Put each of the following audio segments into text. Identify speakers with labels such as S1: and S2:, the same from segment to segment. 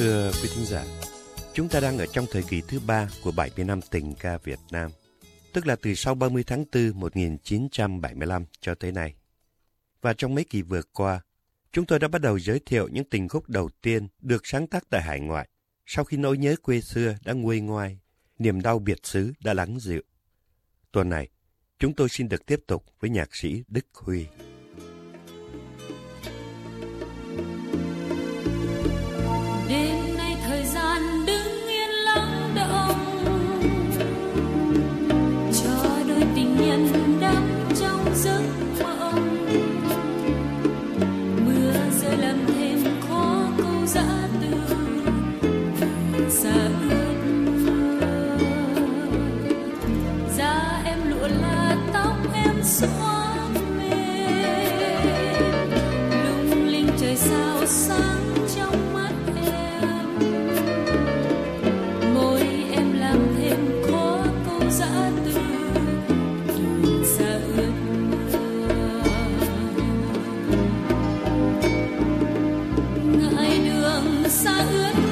S1: Thưa quý thính giả, chúng ta đang ở trong thời kỳ thứ ba của 70 năm tình ca Việt Nam, tức là từ sau 30 tháng 4 1975 cho tới nay. Và trong mấy kỳ vừa qua, chúng tôi đã bắt đầu giới thiệu những tình khúc đầu tiên được sáng tác tại hải ngoại, sau khi nỗi nhớ quê xưa đã nguôi ngoai, niềm đau biệt xứ đã lắng dịu. Tuần này, chúng tôi xin được tiếp tục với nhạc sĩ Đức Huy. Been hai đường xa ước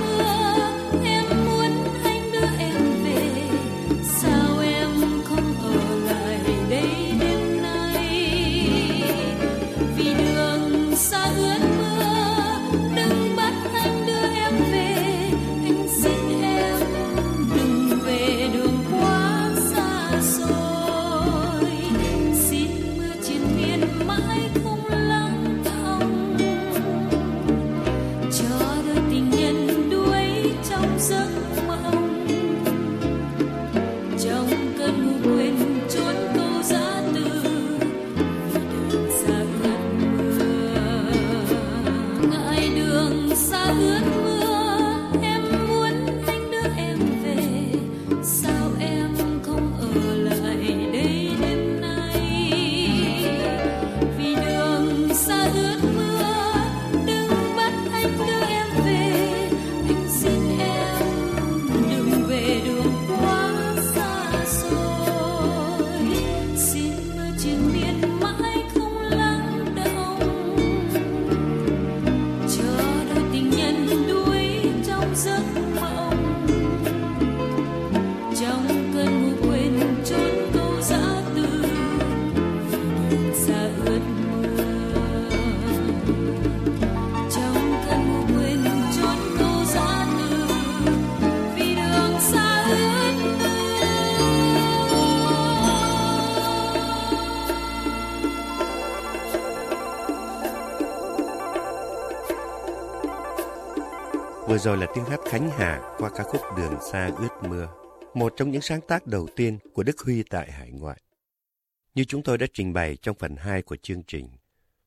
S1: đường xa ước mơ Vừa rồi là tiếng hát Khánh Hà qua ca khúc Đường xa ướt mưa, một trong những sáng tác đầu tiên của Đức Huy tại hải ngoại. Như chúng tôi đã trình bày trong phần 2 của chương trình,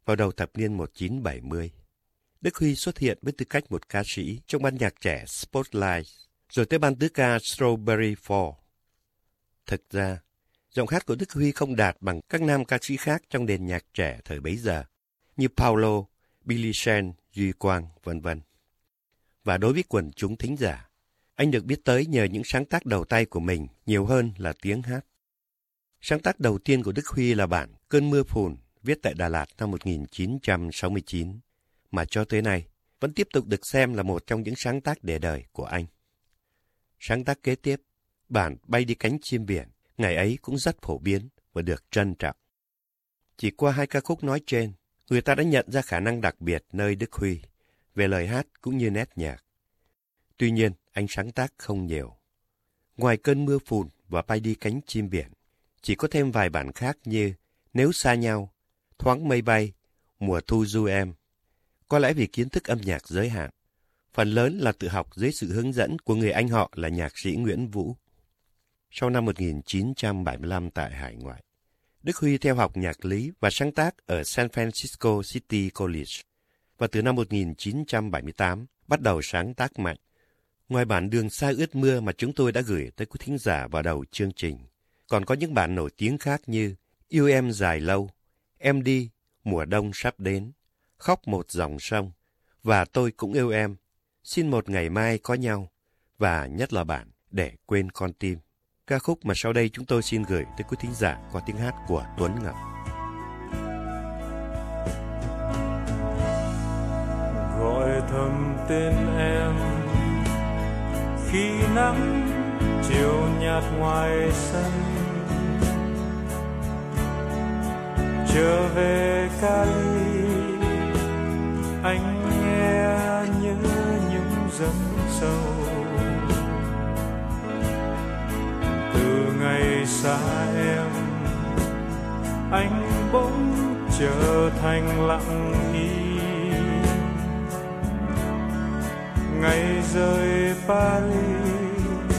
S1: vào đầu thập niên 1970, Đức Huy xuất hiện với tư cách một ca sĩ trong ban nhạc trẻ Spotlight, rồi tới ban tứ ca Strawberry Fall. Thực ra, giọng hát của Đức Huy không đạt bằng các nam ca sĩ khác trong nền nhạc trẻ thời bấy giờ, như Paulo, Billy Shen, Duy Quang, vân vân và đối với quần chúng thính giả. Anh được biết tới nhờ những sáng tác đầu tay của mình nhiều hơn là tiếng hát. Sáng tác đầu tiên của Đức Huy là bản Cơn mưa phùn viết tại Đà Lạt năm 1969, mà cho tới nay vẫn tiếp tục được xem là một trong những sáng tác để đời của anh. Sáng tác kế tiếp, bản Bay đi cánh chim biển, ngày ấy cũng rất phổ biến và được trân trọng. Chỉ qua hai ca khúc nói trên, người ta đã nhận ra khả năng đặc biệt nơi Đức Huy về lời hát cũng như nét nhạc. Tuy nhiên, anh sáng tác không nhiều. Ngoài cơn mưa phùn và bay đi cánh chim biển, chỉ có thêm vài bản khác như Nếu xa nhau, Thoáng mây bay, Mùa thu du em. Có lẽ vì kiến thức âm nhạc giới hạn, phần lớn là tự học dưới sự hướng dẫn của người anh họ là nhạc sĩ Nguyễn Vũ. Sau năm 1975 tại hải ngoại, Đức Huy theo học nhạc lý và sáng tác ở San Francisco City College và từ năm 1978 bắt đầu sáng tác mạnh. Ngoài bản Đường xa ướt mưa mà chúng tôi đã gửi tới quý thính giả vào đầu chương trình, còn có những bản nổi tiếng khác như Yêu em dài lâu, Em đi, Mùa đông sắp đến, Khóc một dòng sông, và Tôi cũng yêu em, Xin một ngày mai có nhau, và nhất là bản Để quên con tim. Ca khúc mà sau đây chúng tôi xin gửi tới quý thính giả qua tiếng hát của Tuấn Ngọc.
S2: Gọi thầm tên em. Khi nắng chiều nhạt ngoài sân, trở về Cali anh nghe nhớ những giấc sâu từ ngày xa em, anh bỗng trở thành lặng im. Ngày rời Paris,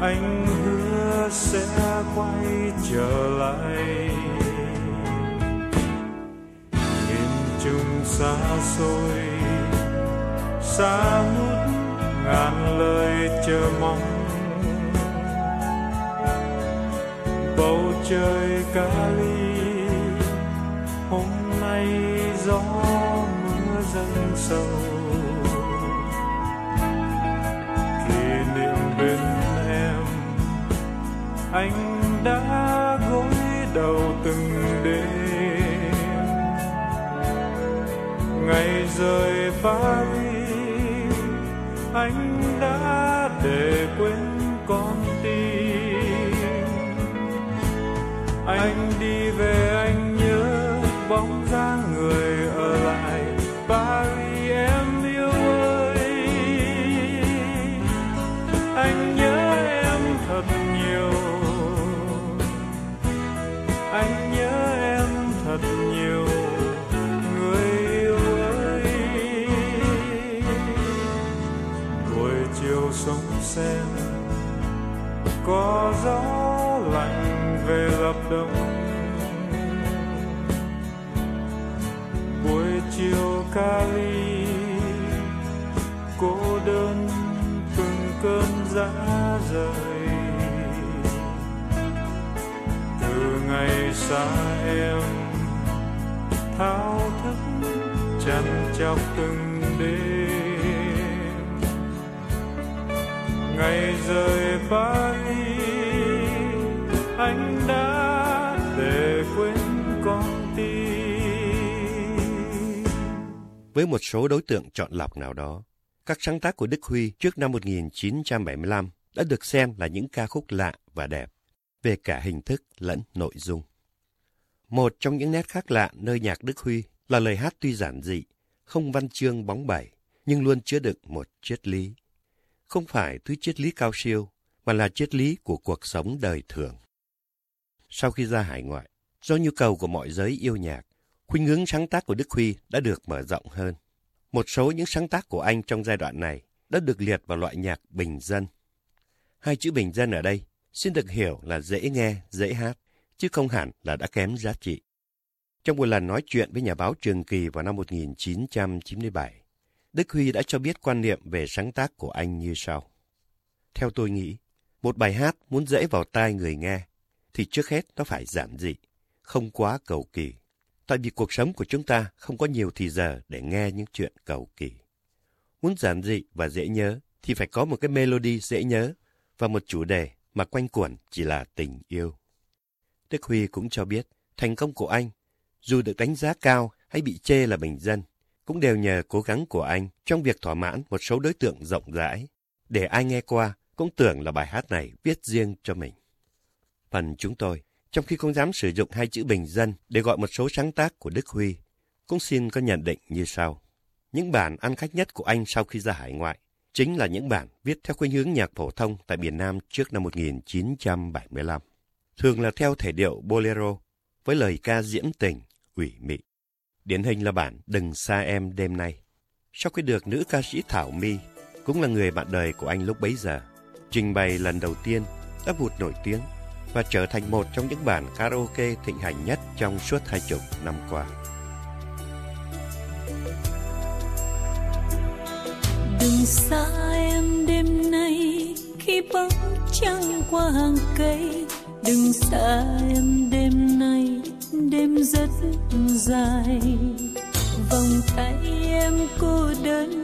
S2: anh hứa sẽ quay trở lại. Xa xôi, xa ngút ngàn lời chờ mong. Bầu trời Cali hôm nay gió mưa dâng sâu anh đã gối đầu từng đêm. Ngày rời Paris anh đã để quên con tim. Anh đi về, anh nhớ bóng dáng người ở lại. Có gió lạnh về lập đông buổi chiều Cali cô đơn từng cơn giá rời. Từ ngày xa em, thao thức chăn chọc từng đêm. Ngày rời Paris
S1: Với một số đối tượng chọn lọc nào đó, các sáng tác của Đức Huy trước năm 1975 đã được xem là những ca khúc lạ và đẹp, về cả hình thức lẫn nội dung. Một trong những nét khác lạ nơi nhạc Đức Huy là lời hát tuy giản dị, không văn chương bóng bẩy, nhưng luôn chứa đựng một triết lý không phải thứ triết lý cao siêu, mà là triết lý của cuộc sống đời thường. Sau khi ra hải ngoại, do nhu cầu của mọi giới yêu nhạc, khuynh hướng sáng tác của Đức Huy đã được mở rộng hơn. Một số những sáng tác của anh trong giai đoạn này đã được liệt vào loại nhạc bình dân. Hai chữ bình dân ở đây xin được hiểu là dễ nghe, dễ hát, chứ không hẳn là đã kém giá trị. Trong một lần nói chuyện với nhà báo Trường Kỳ vào năm 1997, Đức Huy đã cho biết quan niệm về sáng tác của anh như sau. Theo tôi nghĩ, một bài hát muốn dễ vào tai người nghe, thì trước hết nó phải giản dị, không quá cầu kỳ. Tại vì cuộc sống của chúng ta không có nhiều thì giờ để nghe những chuyện cầu kỳ. Muốn giản dị và dễ nhớ thì phải có một cái melody dễ nhớ và một chủ đề mà quanh quẩn chỉ là tình yêu. Đức Huy cũng cho biết thành công của anh, dù được đánh giá cao hay bị chê là bình dân, cũng đều nhờ cố gắng của anh trong việc thỏa mãn một số đối tượng rộng rãi, để ai nghe qua cũng tưởng là bài hát này viết riêng cho mình. Phần chúng tôi, trong khi không dám sử dụng hai chữ bình dân để gọi một số sáng tác của Đức Huy, cũng xin có nhận định như sau. Những bản ăn khách nhất của anh sau khi ra hải ngoại chính là những bản viết theo khuynh hướng nhạc phổ thông tại miền Nam trước năm 1975. Thường là theo thể điệu bolero, với lời ca diễm tình, ủy mị. Điển hình là bản Đừng xa em đêm nay. Sau khi được nữ ca sĩ Thảo My, cũng là người bạn đời của anh lúc bấy giờ, trình bày lần đầu tiên đã vụt nổi tiếng và trở thành một trong những bản karaoke thịnh hành nhất trong suốt hai chục năm qua.
S3: Đừng xa em đêm nay khi bóng trăng qua hàng cây Đừng xa em đêm nay, đêm rất dài vòng tay em cô đơn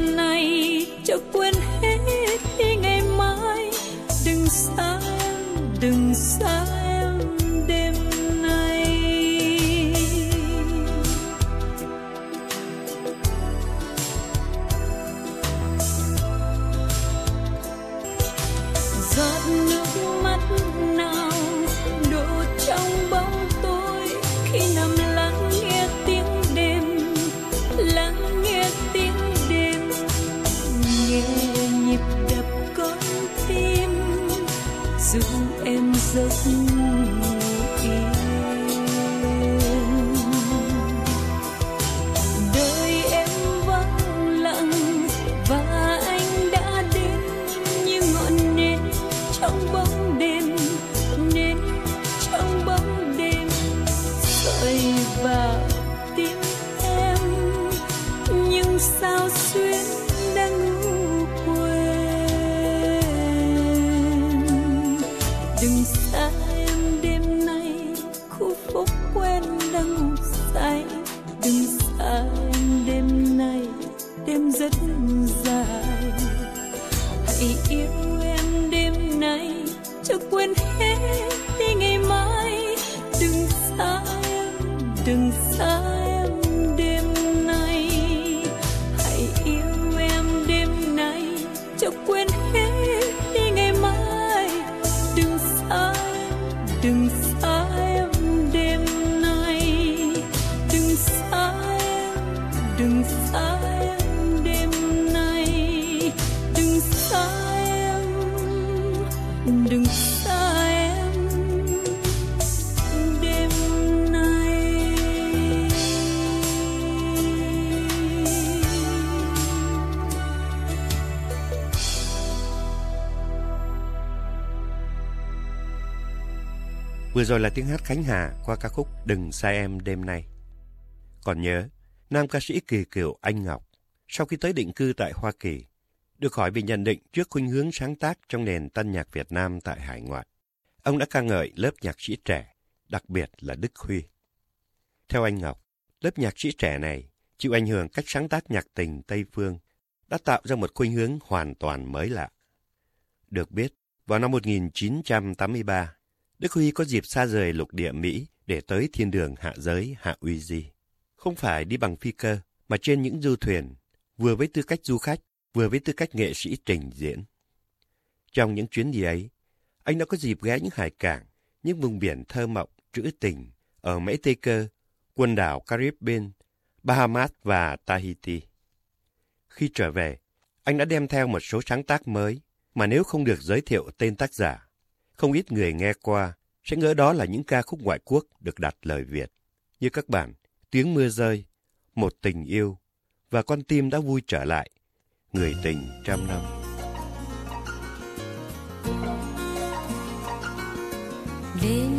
S3: đừng
S1: Vừa rồi là tiếng hát Khánh Hà qua ca khúc Đừng xa em đêm nay. Còn nhớ, nam ca sĩ kỳ cựu Anh Ngọc, sau khi tới định cư tại Hoa Kỳ, được hỏi về nhận định trước khuynh hướng sáng tác trong nền tân nhạc Việt Nam tại hải ngoại. Ông đã ca ngợi lớp nhạc sĩ trẻ, đặc biệt là Đức Huy. Theo anh Ngọc, lớp nhạc sĩ trẻ này chịu ảnh hưởng cách sáng tác nhạc tình Tây Phương, đã tạo ra một khuynh hướng hoàn toàn mới lạ. Được biết, vào năm 1983, Đức Huy có dịp xa rời lục địa Mỹ để tới thiên đường hạ giới Hạ Uy Di. Không phải đi bằng phi cơ, mà trên những du thuyền, vừa với tư cách du khách, vừa với tư cách nghệ sĩ trình diễn. Trong những chuyến đi ấy, anh đã có dịp ghé những hải cảng, những vùng biển thơ mộng, trữ tình ở Mỹ Tây Cơ, quần đảo Caribbean, Bahamas và Tahiti. Khi trở về, anh đã đem theo một số sáng tác mới mà nếu không được giới thiệu tên tác giả, không ít người nghe qua sẽ ngỡ đó là những ca khúc ngoại quốc được đặt lời Việt. Như các bản Tiếng mưa rơi, Một tình yêu và Con tim đã vui trở lại, Người tình trăm năm.
S3: Đêm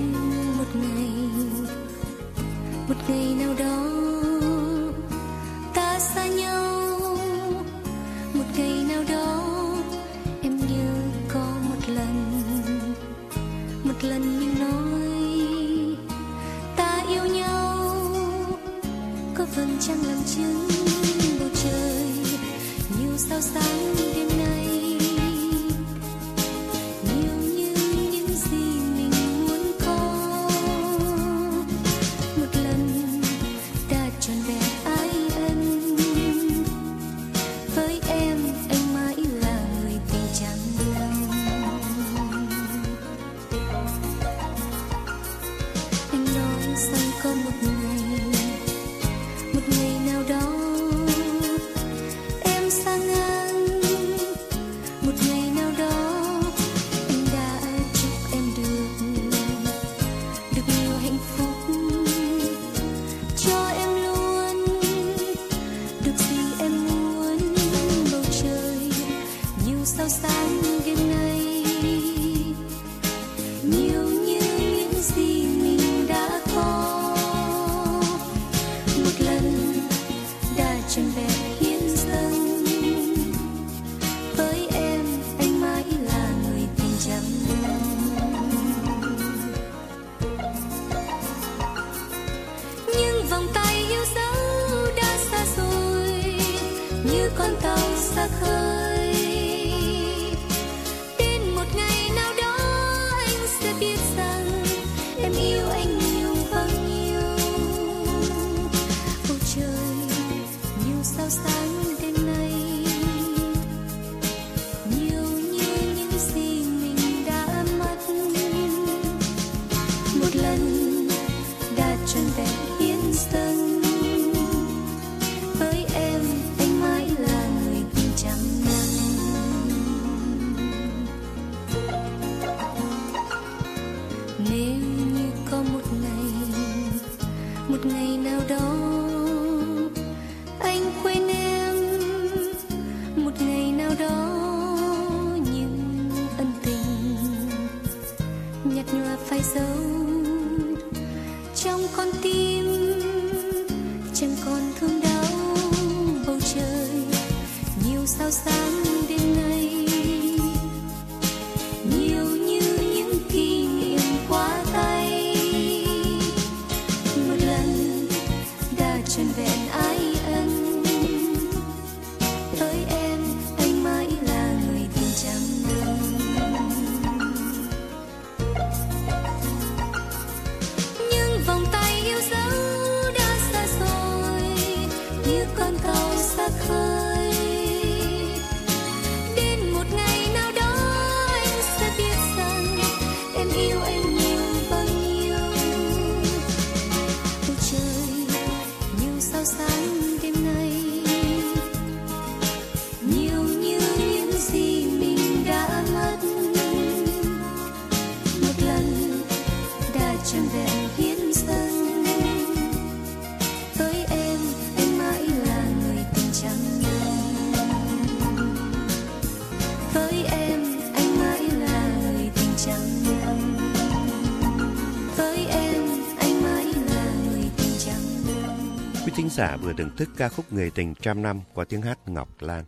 S1: giả vừa thưởng thức ca khúc Người tình trăm năm qua tiếng hát Ngọc Lan.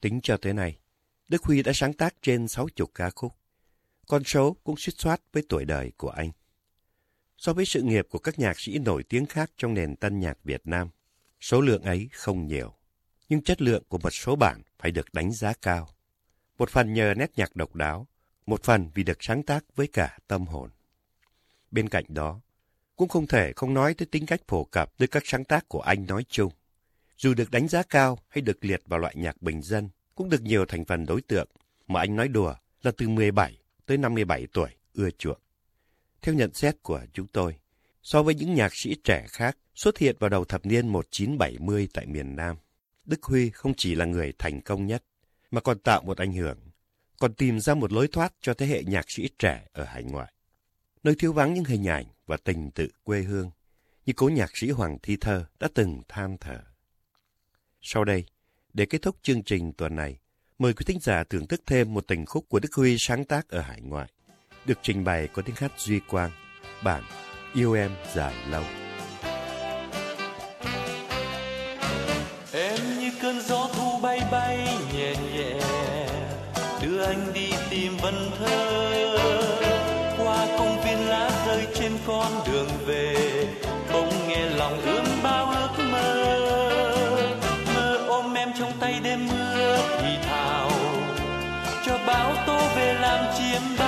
S1: Tính cho tới nay, Đức Huy đã sáng tác trên 60 ca khúc. Con số cũng suýt soát với tuổi đời của anh. So với sự nghiệp của các nhạc sĩ nổi tiếng khác trong nền tân nhạc Việt Nam, số lượng ấy không nhiều. Nhưng chất lượng của một số bản phải được đánh giá cao. Một phần nhờ nét nhạc độc đáo, một phần vì được sáng tác với cả tâm hồn. Bên cạnh đó, cũng không thể không nói tới tính cách phổ cập tới các sáng tác của anh nói chung. Dù được đánh giá cao hay được liệt vào loại nhạc bình dân, cũng được nhiều thành phần đối tượng mà anh nói đùa là từ 17 tới 57 tuổi ưa chuộng. Theo nhận xét của chúng tôi, so với những nhạc sĩ trẻ khác xuất hiện vào đầu thập niên 1970 tại miền Nam, Đức Huy không chỉ là người thành công nhất, mà còn tạo một ảnh hưởng, còn tìm ra một lối thoát cho thế hệ nhạc sĩ trẻ ở hải ngoại nơi thiếu vắng những hình ảnh và tình tự quê hương, như cố nhạc sĩ Hoàng Thi Thơ đã từng than thở. Sau đây, để kết thúc chương trình tuần này, mời quý thính giả thưởng thức thêm một tình khúc của Đức Huy sáng tác ở hải ngoại, được trình bày có tiếng hát Duy Quang, bản Yêu Em Dài Lâu.
S4: Em như cơn gió thu bay bay nhẹ nhẹ, đưa anh đi tìm vần thơ về làm chiếm bao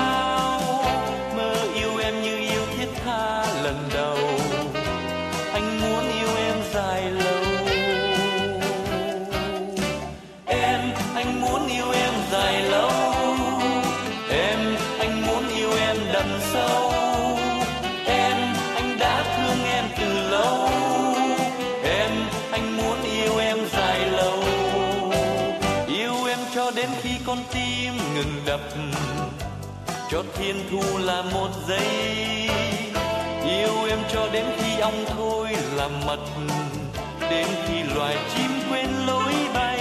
S4: đến khi con tim ngừng đập cho thiên thu là một giây. Yêu em cho đến khi ong thôi là mật, đến khi loài chim quên lối bay.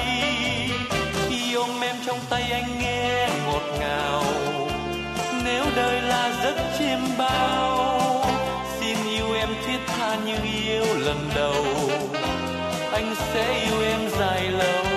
S4: Khi ôm em trong tay anh nghe ngọt ngào, nếu đời là giấc chiêm bao, xin yêu em thiết tha như yêu lần đầu. Anh sẽ yêu em dài lâu.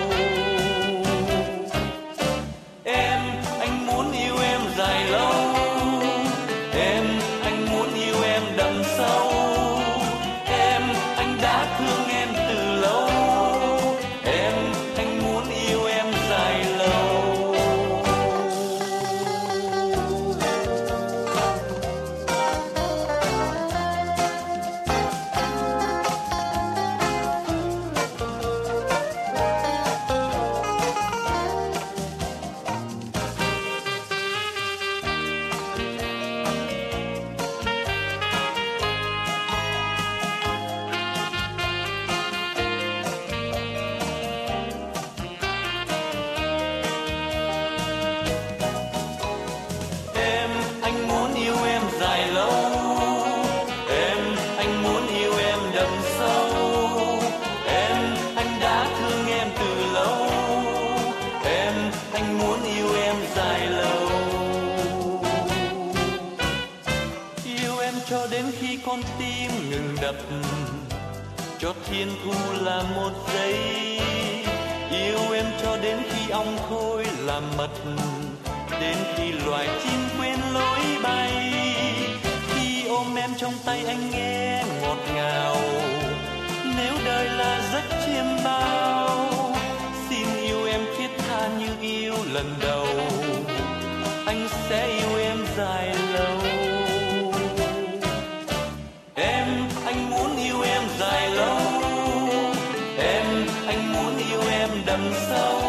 S4: Thương em từ lâu. Em, anh muốn yêu em dài lâu. Yêu em cho đến khi con tim ngừng đập. Cho thiên thu là một giây. Yêu em cho đến khi ong khôi làm mật. Đến khi loài chim quên lối bay. Khi ôm em trong tay anh nghe ngọt ngào là rất chiêm bao. Xin yêu em thiết tha như yêu lần đầu. Anh sẽ yêu em dài lâu. Em, anh muốn yêu em dài lâu. Em, anh muốn yêu em đậm sâu.